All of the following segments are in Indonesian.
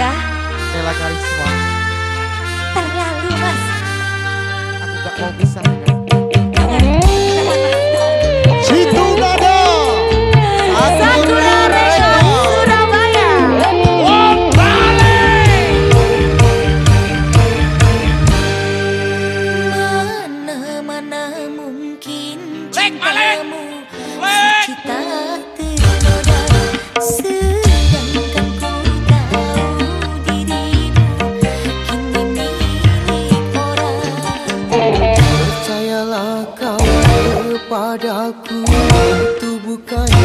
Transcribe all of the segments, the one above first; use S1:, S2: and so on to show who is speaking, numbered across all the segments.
S1: Indah
S2: Stella Karisma
S1: Terlalu mas.
S2: Aku gak mau pisah
S3: padaku. Itu bukan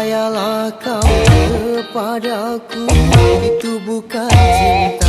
S3: percayalah kau kepadaku. Itu bukan cinta.